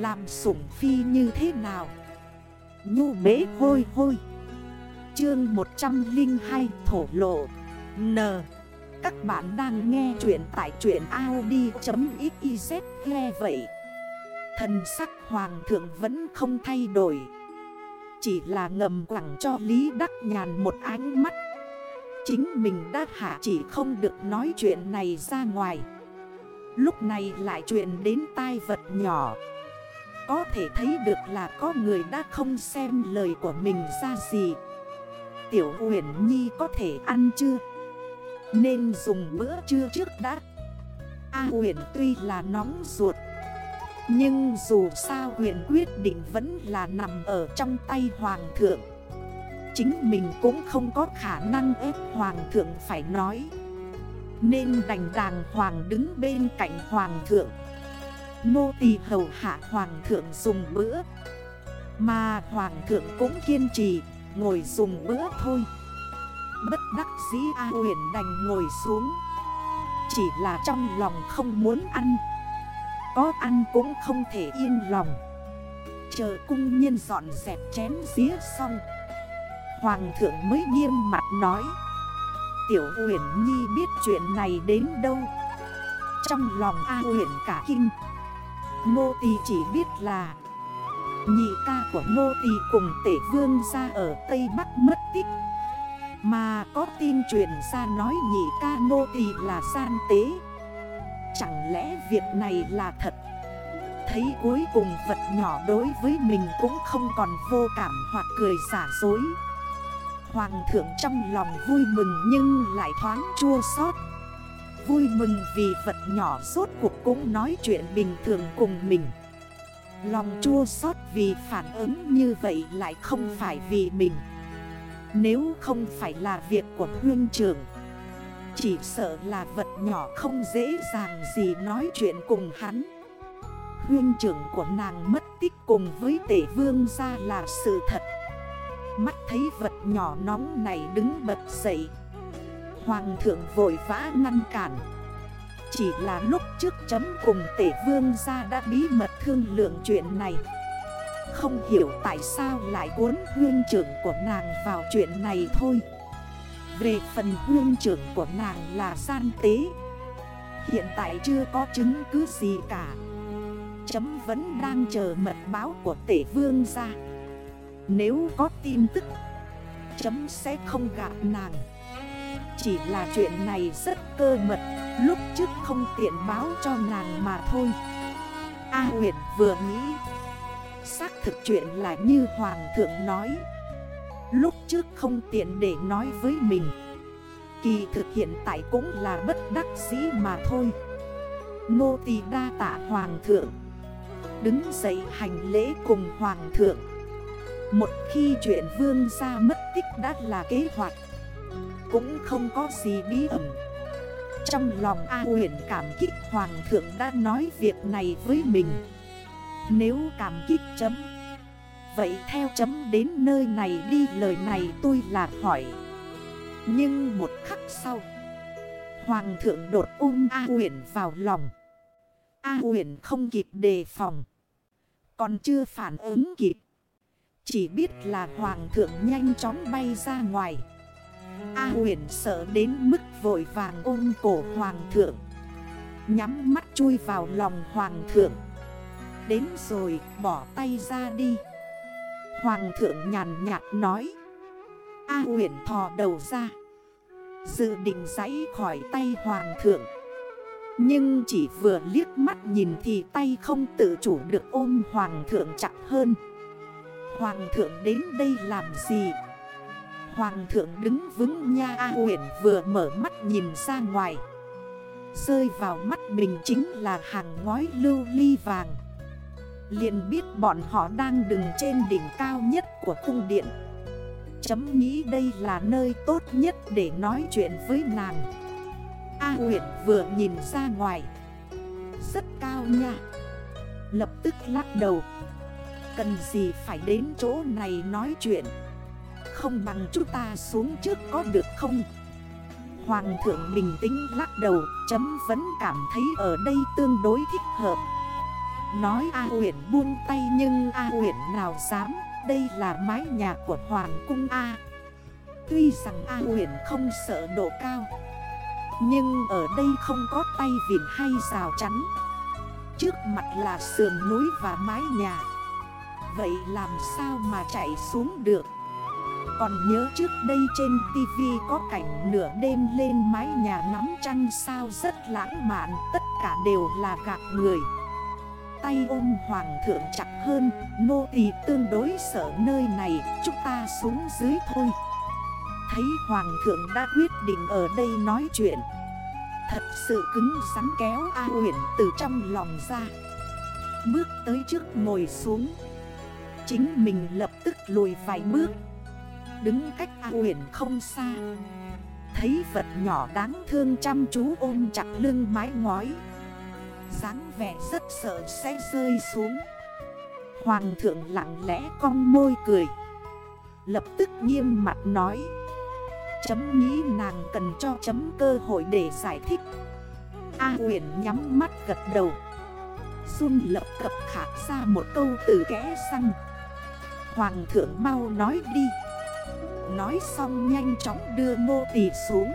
Làm sủng phi như thế nào? Nhu bế hôi hôi. Chương 102 thổ lộ. N. Các bạn đang nghe chuyện tại chuyện Audi.xyz nghe vậy, Thần sắc hoàng thượng vẫn không thay đổi. Chỉ là ngầm quẳng cho Lý Đắc Nhàn một ánh mắt. Chính mình đã hạ chỉ không được nói chuyện này ra ngoài. Lúc này lại chuyện đến tai vật nhỏ. Có thể thấy được là có người đã không xem lời của mình ra gì. Tiểu huyền nhi có thể ăn chưa? Nên dùng bữa trưa trước đã. A huyền tuy là nóng ruột, Nhưng dù sao huyền quyết định vẫn là nằm ở trong tay hoàng thượng. Chính mình cũng không có khả năng ép hoàng thượng phải nói. Nên đành đàng hoàng đứng bên cạnh hoàng thượng. Nô tỳ hầu hạ hoàng thượng dùng bữa. Mà hoàng thượng cũng kiên trì, ngồi dùng bữa thôi. Bất đắc dĩ A huyền đành ngồi xuống. Chỉ là trong lòng không muốn ăn. Có ăn cũng không thể yên lòng. Chờ cung nhân dọn dẹp chén dĩa xong. Hoàng thượng mới nghiêm mặt nói. Tiểu huyền nhi biết chuyện này đến đâu? Trong lòng A huyền cả kinh. Nô tỳ chỉ biết là Nhị ca của nô tỳ cùng tể vương ra ở Tây Bắc mất tích. Mà có tin truyền ra nói nhị ca nô tỳ là gian tế. Chẳng lẽ việc này là thật? Thấy cuối cùng vật nhỏ đối với mình cũng không còn vô cảm hoặc cười giả dối. Hoàng thượng trong lòng vui mừng nhưng lại thoáng chua xót. Vui mừng vì vật nhỏ suốt cuộc cũng nói chuyện bình thường cùng mình. Lòng chua xót vì phản ứng như vậy lại không phải vì mình. Nếu không phải là việc của huyên trưởng, Chỉ sợ là vật nhỏ không dễ dàng gì nói chuyện cùng hắn. Huyên trưởng của nàng mất tích cùng với tể vương ra là sự thật. Mắt thấy vật nhỏ nóng này đứng bật dậy Hoàng thượng vội vã ngăn cản. Chỉ là lúc trước chấm cùng tể vương ra đã bí mật thương lượng chuyện này. Không hiểu tại sao lại cuốn huyên trưởng của nàng vào chuyện này thôi. Về phần huyên trưởng của nàng là gian tế. Hiện tại chưa có chứng cứ gì cả. Chấm vẫn đang chờ mật báo của tể vương ra Nếu có tin tức, Chấm sẽ không gặp nàng. Chỉ là chuyện này rất cơ mật, Lúc trước không tiện báo cho nàng mà thôi. A huyền vừa nghĩ, Xác thực chuyện là như Hoàng thượng nói. Lúc trước không tiện để nói với mình. Kỳ thực hiện tại cũng là bất đắc dĩ mà thôi. Nô tỳ đa tạ Hoàng thượng. Đứng dậy hành lễ cùng Hoàng thượng. Một khi chuyện vương gia mất tích đã là kế hoạch. Cũng không có gì bí ẩn. Trong lòng A huyền cảm kích Hoàng thượng đã nói việc này với mình. Nếu cảm kích chấm, Vậy theo chấm đến nơi này đi, lời này tôi là hỏi. Nhưng một khắc sau, Hoàng thượng đột ôm A huyền vào lòng. A huyền không kịp đề phòng, Còn chưa phản ứng kịp. Chỉ biết là Hoàng thượng nhanh chóng bay ra ngoài. A huyền sợ đến mức vội vàng ôm cổ hoàng thượng. Nhắm mắt chui vào lòng hoàng thượng. Đến rồi, bỏ tay ra đi. Hoàng thượng nhàn nhạt nói. A huyền thò đầu ra. Dự định giấy khỏi tay hoàng thượng. Nhưng chỉ vừa liếc mắt nhìn thì tay không tự chủ được ôm hoàng thượng chặt hơn. Hoàng thượng đến đây làm gì? Hoàng thượng đứng vững nha A huyền vừa mở mắt nhìn ra ngoài. Rơi vào mắt mình chính là hàng ngói lưu ly vàng. Liền biết bọn họ đang đứng trên đỉnh cao nhất của cung điện. Chấm nghĩ đây là nơi tốt nhất để nói chuyện với nàng. A huyền vừa nhìn ra ngoài. Rất cao nha. Lập tức lắc đầu. Cần gì phải đến chỗ này nói chuyện? Không bằng chúng ta xuống trước có được không? Hoàng thượng bình tĩnh lắc đầu, Chấm vẫn cảm thấy ở đây tương đối thích hợp. Nói A huyện buông tay nhưng A huyện nào dám, Đây là mái nhà của Hoàng cung A. Tuy rằng A huyện không sợ độ cao, Nhưng ở đây không có tay vịn hay rào chắn. Trước mặt là sườn núi và mái nhà. Vậy làm sao mà chạy xuống được? Còn nhớ trước đây trên tivi có cảnh nửa đêm lên mái nhà ngắm trăng sao rất lãng mạn, Tất cả đều là gạt người. Tay ôm hoàng thượng chặt hơn, Nô tỳ tương đối sợ nơi này, Chúng ta xuống dưới thôi. Thấy hoàng thượng đã quyết định ở đây nói chuyện. Thật sự cứng rắn kéo A huyền từ trong lòng ra. Bước tới trước ngồi xuống. Chính mình lập tức lùi vài bước. Đứng cách A huyền không xa. Thấy vật nhỏ đáng thương chăm chú ôm chặt lưng mái ngói. dáng vẻ rất sợ sẽ rơi xuống. Hoàng thượng lặng lẽ cong môi cười. Lập tức nghiêm mặt nói. Chấm nghĩ nàng cần cho chấm cơ hội để giải thích. A huyền nhắm mắt gật đầu. Xuân lập cập khả ra một câu từ kẽ xăng Hoàng thượng mau nói đi. Nói xong nhanh chóng đưa mô tỳ xuống.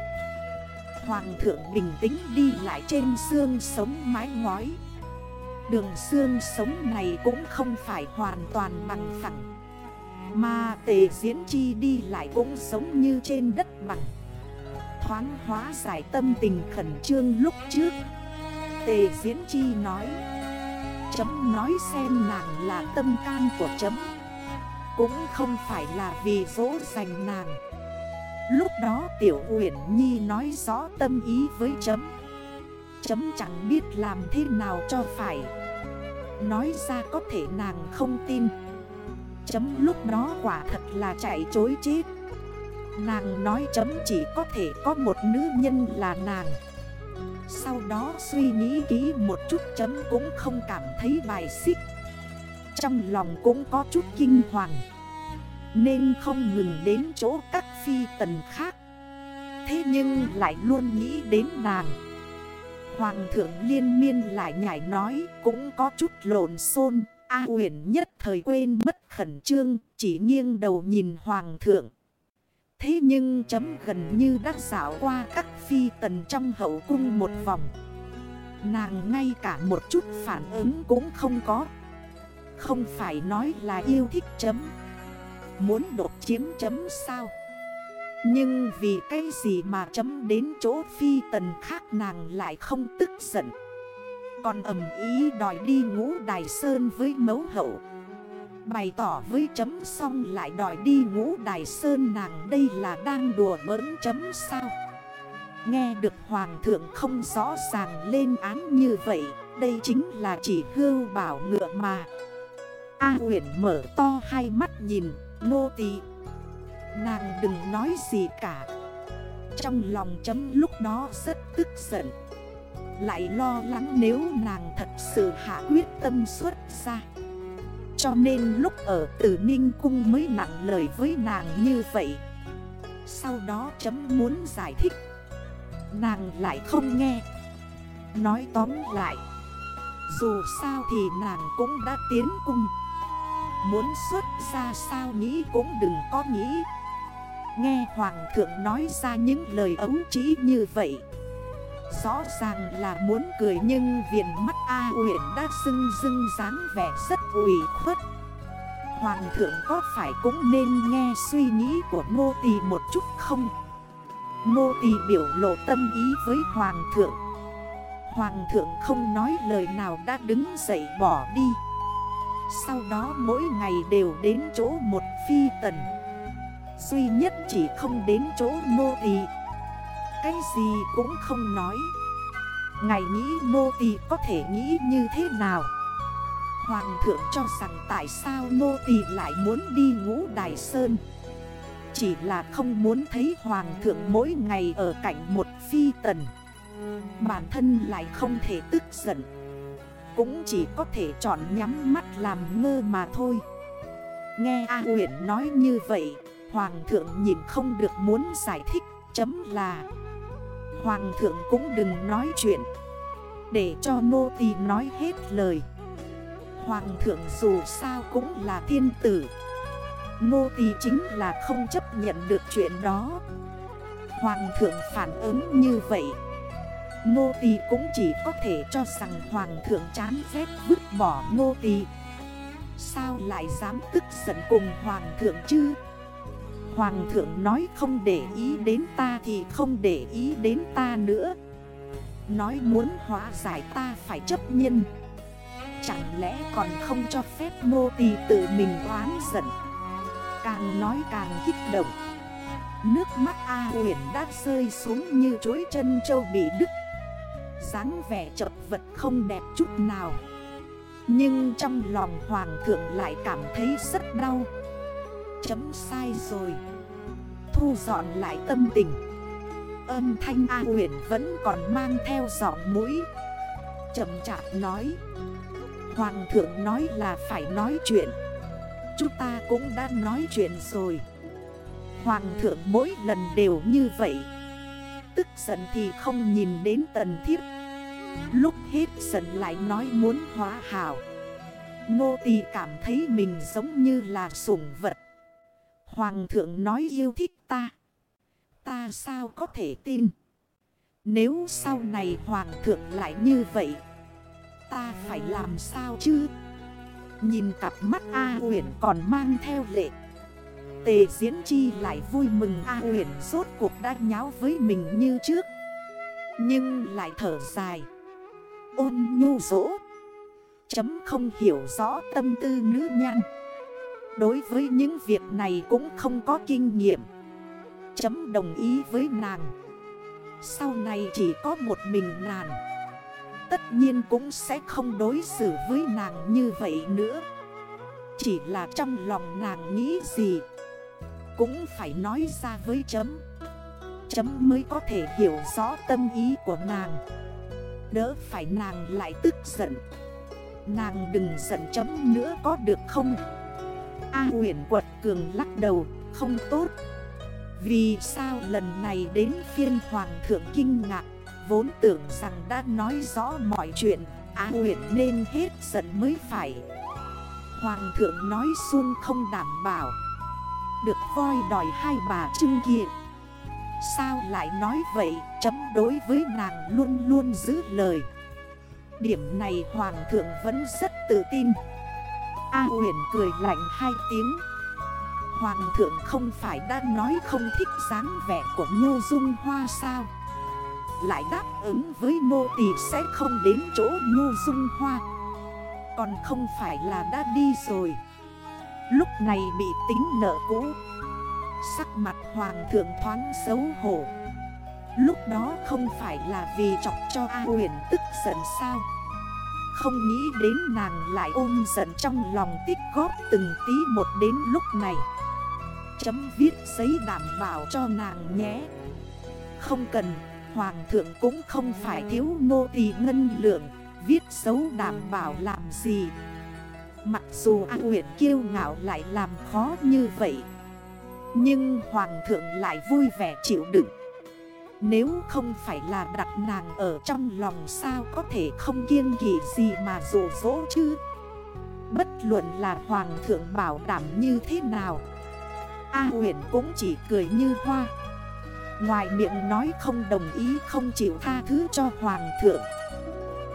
Hoàng thượng bình tĩnh đi lại trên xương sống mái ngói. Đường xương sống này cũng không phải hoàn toàn bằng phẳng. Mà tề diễn chi đi lại cũng sống như trên đất bằng. Thoáng hóa giải tâm tình khẩn trương lúc trước. Tề diễn chi nói, Chấm nói xem nàng là tâm can của chấm. Cũng không phải là vì dỗ dành nàng. Lúc đó Tiểu Uyển Nhi nói rõ tâm ý với chấm. Chấm chẳng biết làm thế nào cho phải. Nói ra có thể nàng không tin. Chấm lúc đó quả thật là chạy chối chết. Nàng nói chấm chỉ có thể có một nữ nhân là nàng. Sau đó suy nghĩ kỹ một chút chấm cũng không cảm thấy bài xích. Trong lòng cũng có chút kinh hoàng. Nên không ngừng đến chỗ các phi tần khác. Thế nhưng lại luôn nghĩ đến nàng. Hoàng thượng liên miên lại nhảy nói Cũng có chút lộn xôn A uyển nhất thời quên mất khẩn trương, Chỉ nghiêng đầu nhìn hoàng thượng. Thế nhưng chấm gần như đã xảo qua các phi tần trong hậu cung một vòng. Nàng ngay cả một chút phản ứng cũng không có. Không phải nói là yêu thích chấm. Muốn đột chiếm chấm sao? Nhưng vì cái gì mà chấm đến chỗ phi tần khác nàng lại không tức giận? Còn ẩm ý đòi đi ngũ đài sơn với mấu hậu. Bày tỏ với chấm xong lại đòi đi ngũ đài sơn nàng đây là đang đùa bỡn chấm sao? Nghe được hoàng thượng không rõ ràng lên án như vậy, Đây chính là chỉ hưu bảo ngựa mà. A huyền mở to hai mắt nhìn nô tỳ, Nàng đừng nói gì cả. Trong lòng chấm lúc đó rất tức giận, Lại lo lắng nếu nàng thật sự hạ quyết tâm xuất ra Cho nên lúc ở tử ninh cung mới nặng lời với nàng như vậy. Sau đó chấm muốn giải thích, Nàng lại không nghe. Nói tóm lại, Dù sao thì nàng cũng đã tiến cung. Muốn xuất ra sao nghĩ cũng đừng có nghĩ. Nghe Hoàng thượng nói ra những lời ấu trí như vậy. Rõ ràng là muốn cười nhưng viền mắt A huyện đã sưng dưng dáng vẻ rất ủy khuất. Hoàng thượng có phải cũng nên nghe suy nghĩ của Nô Tì một chút không? Nô Tì biểu lộ tâm ý với Hoàng thượng. Hoàng thượng không nói lời nào đã đứng dậy bỏ đi sau đó mỗi ngày đều đến chỗ một phi tần. Duy nhất chỉ không đến chỗ nô tỳ. Cái gì cũng không nói. Ngày nghĩ nô tỳ có thể nghĩ như thế nào? Hoàng thượng cho rằng tại sao nô tỳ lại muốn đi ngũ đài sơn. Chỉ là không muốn thấy hoàng thượng mỗi ngày ở cạnh một phi tần. Bản thân lại không thể tức giận cũng chỉ có thể chọn nhắm mắt làm ngơ mà thôi. Nghe A huyện nói như vậy, Hoàng thượng nhìn không được muốn giải thích, Chấm là. Hoàng thượng cũng đừng nói chuyện. Để cho nô tỳ nói hết lời. Hoàng thượng dù sao cũng là thiên tử. Nô tỳ chính là không chấp nhận được chuyện đó. Hoàng thượng phản ứng như vậy Nô tỳ cũng chỉ có thể cho rằng hoàng thượng chán ghét vứt bỏ nô tỳ. Sao lại dám tức giận cùng hoàng thượng chứ? Hoàng thượng nói không để ý đến ta thì không để ý đến ta nữa. Nói muốn hóa giải ta phải chấp nhân. Chẳng lẽ còn không cho phép nô tỳ tự mình oán giận? Càng nói càng kích động. Nước mắt A huyền đã rơi xuống như chuối chân châu bị đứt dáng vẻ chật vật không đẹp chút nào. Nhưng trong lòng hoàng thượng lại cảm thấy rất đau. Chấm sai rồi. Thu dọn lại tâm tình. Âm thanh A huyền vẫn còn mang theo giọng mũi. Chậm chạp nói. Hoàng thượng nói là phải nói chuyện. Chúng ta cũng đã nói chuyện rồi. Hoàng thượng mỗi lần đều như vậy. Tức giận thì không nhìn đến tần thiếp. Lúc hết giận lại nói muốn hóa hảo Nô tỳ cảm thấy mình giống như là sủng vật. Hoàng thượng nói yêu thích ta. Ta sao có thể tin? Nếu sau này hoàng thượng lại như vậy, Ta phải làm sao chứ? Nhìn cặp mắt A huyền còn mang theo lệ Tề diễn chi lại vui mừng A huyền rốt cuộc đã nháo với mình như trước. Nhưng lại thở dài. Ôn nhu dỗ. Chấm không hiểu rõ tâm tư nữ nhan. Đối với những việc này cũng không có kinh nghiệm. Chấm đồng ý với nàng. Sau này chỉ có một mình nàng. Tất nhiên cũng sẽ không đối xử với nàng như vậy nữa. Chỉ là trong lòng nàng nghĩ gì cũng phải nói ra với chấm. Chấm mới có thể hiểu rõ tâm ý của nàng. Đỡ phải nàng lại tức giận. Nàng đừng giận chấm nữa có được không? A huyền quật cường lắc đầu, Không tốt. Vì sao lần này đến phiên hoàng thượng kinh ngạc, Vốn tưởng rằng đã nói rõ mọi chuyện, A huyền nên hết giận mới phải. Hoàng thượng nói xuân không đảm bảo. Được voi đòi hai bà trưng kia Sao lại nói vậy? Chấm đối với nàng luôn luôn giữ lời. Điểm này hoàng thượng vẫn rất tự tin. A huyền cười lạnh hai tiếng. Hoàng thượng không phải đã nói không thích dáng vẻ của Nhô Dung Hoa sao? Lại đáp ứng với nô tỳ sẽ không đến chỗ Nhô Dung Hoa. Còn không phải là đã đi rồi. Lúc này bị tính nợ cũ. Sắc mặt hoàng thượng thoáng xấu hổ. Lúc đó không phải là vì chọc cho A huyền tức giận sao? Không nghĩ đến nàng lại ôm giận trong lòng tích góp từng tí một đến lúc này. Chấm viết giấy đảm bảo cho nàng nhé. Không cần, hoàng thượng cũng không phải thiếu nô tỳ ngân lượng. Viết dấu đảm bảo làm gì? Mặc dù A Nguyệt kiêu ngạo lại làm khó như vậy, nhưng hoàng thượng lại vui vẻ chịu đựng. Nếu không phải là đặt nàng ở trong lòng sao có thể không kiêng kỳ gì mà rủ rỗ chứ? Bất luận là hoàng thượng bảo đảm như thế nào, A huyền cũng chỉ cười như hoa. Ngoài miệng nói không đồng ý, không chịu tha thứ cho hoàng thượng.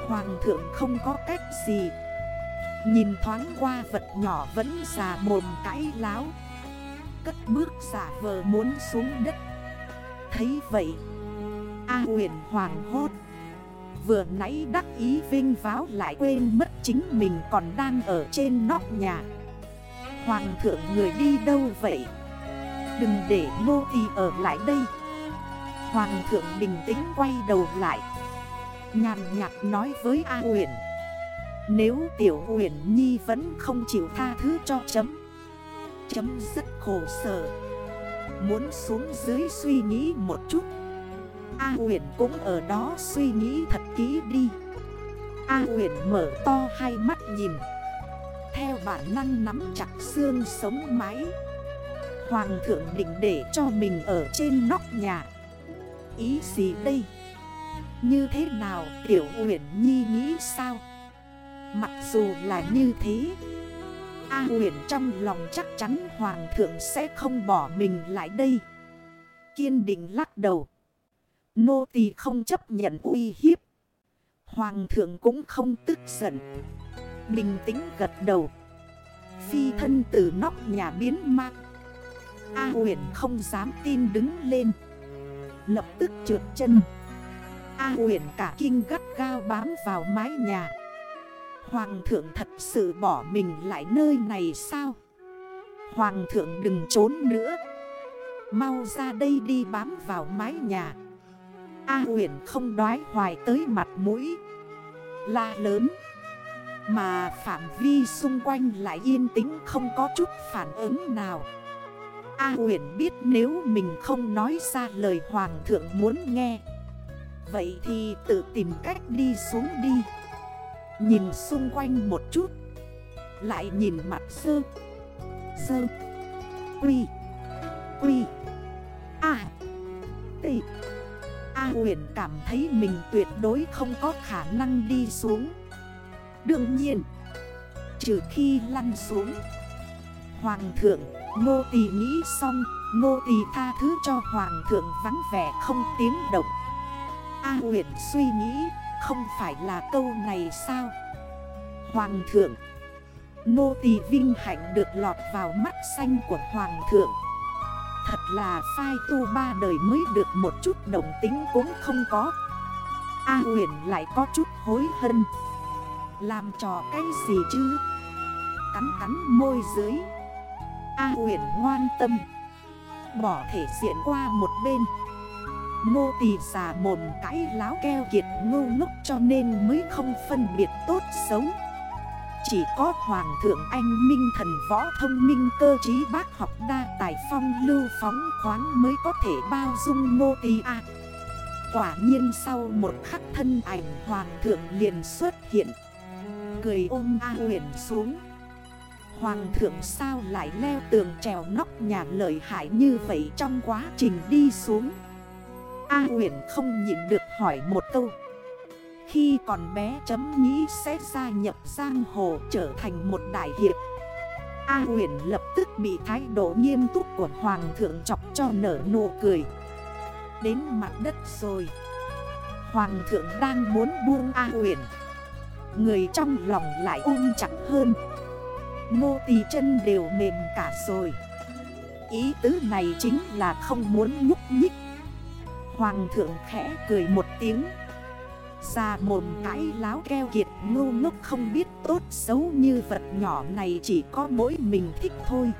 Hoàng thượng không có cách gì Nhìn thoáng qua vật nhỏ vẫn xà mồm cãi láo. Cất bước giả vờ muốn xuống đất. Thấy vậy, A huyền hoàng hốt. Vừa nãy đắc ý vinh váo lại quên mất chính mình còn đang ở trên nóc nhà. Hoàng thượng người đi đâu vậy? Đừng để nô tỳ ở lại đây. Hoàng thượng bình tĩnh quay đầu lại. Nhàn nhạt nói với A huyền. Nếu tiểu huyền nhi vẫn không chịu tha thứ cho chấm Chấm rất khổ sở. Muốn xuống dưới suy nghĩ một chút. A huyền cũng ở đó suy nghĩ thật kỹ đi. A huyền mở to hai mắt nhìn. Theo bản năng nắm chặt xương sống máy Hoàng thượng định để cho mình ở trên nóc nhà. Ý gì đây? Như thế nào tiểu huyền nhi nghĩ sao? Mặc dù là như thế, A huyện trong lòng chắc chắn hoàng thượng sẽ không bỏ mình lại đây. Kiên định lắc đầu. Nô tỳ không chấp nhận uy hiếp. Hoàng thượng cũng không tức giận. Bình tĩnh gật đầu. Phi thân từ nóc nhà biến ma A huyện không dám tin đứng lên. Lập tức trượt chân. A huyện cả kinh gắt gao bám vào mái nhà. Hoàng thượng thật sự bỏ mình lại nơi này sao? Hoàng thượng đừng trốn nữa. Mau ra đây đi bám vào mái nhà. A huyền không đoái hoài tới mặt mũi. La lớn. Mà phạm vi xung quanh lại yên tĩnh không có chút phản ứng nào. A huyền biết nếu mình không nói ra lời hoàng thượng muốn nghe. Vậy thì tự tìm cách đi xuống đi. Nhìn xung quanh một chút. Lại nhìn mặt sơ. Sơ. Quy. Quy. A. Tị A huyền cảm thấy mình tuyệt đối không có khả năng đi xuống. Đương nhiên, Trừ khi lăn xuống. Hoàng thượng Nô tỳ nghĩ xong Nô tỳ tha thứ cho hoàng thượng vắng vẻ không tiếng động. A huyền suy nghĩ. Không phải là câu này sao? Hoàng thượng. Nô tỳ vinh hạnh được lọt vào mắt xanh của hoàng thượng. Thật là phai tu ba đời mới được một chút đồng tính cũng không có. A huyền lại có chút hối hân Làm trò cái gì chứ? Cắn cắn môi dưới. A huyền ngoan tâm. Bỏ thể diện qua một bên. Nô tỳ già mồm cãi láo keo kiệt ngu ngốc cho nên mới không phân biệt tốt xấu Chỉ có Hoàng thượng anh minh thần võ thông minh cơ trí bác học đa tài phong lưu phóng khoáng mới có thể bao dung nô tỳ à. Quả nhiên sau một khắc thân ảnh Hoàng thượng liền xuất hiện. Cười ôm A huyền xuống. Hoàng thượng sao lại leo tường trèo nóc nhà lợi hại như vậy trong quá trình đi xuống? A huyền không nhịn được hỏi một câu. Khi còn bé chấm nghĩ sẽ gia nhập giang hồ trở thành một đại hiệp. A huyền lập tức bị thái độ nghiêm túc của hoàng thượng chọc cho nở nụ cười. Đến mặt đất rồi. Hoàng thượng đang muốn buông A huyền Người trong lòng lại ôm chặt hơn. Nô tỳ chân đều mềm cả rồi. Ý tứ này chính là không muốn nhúc nhích. Hoàng thượng khẽ cười một tiếng. Già mồm cãi láo keo kiệt, ngu ngốc không biết tốt xấu như vật nhỏ này chỉ có mỗi mình thích thôi.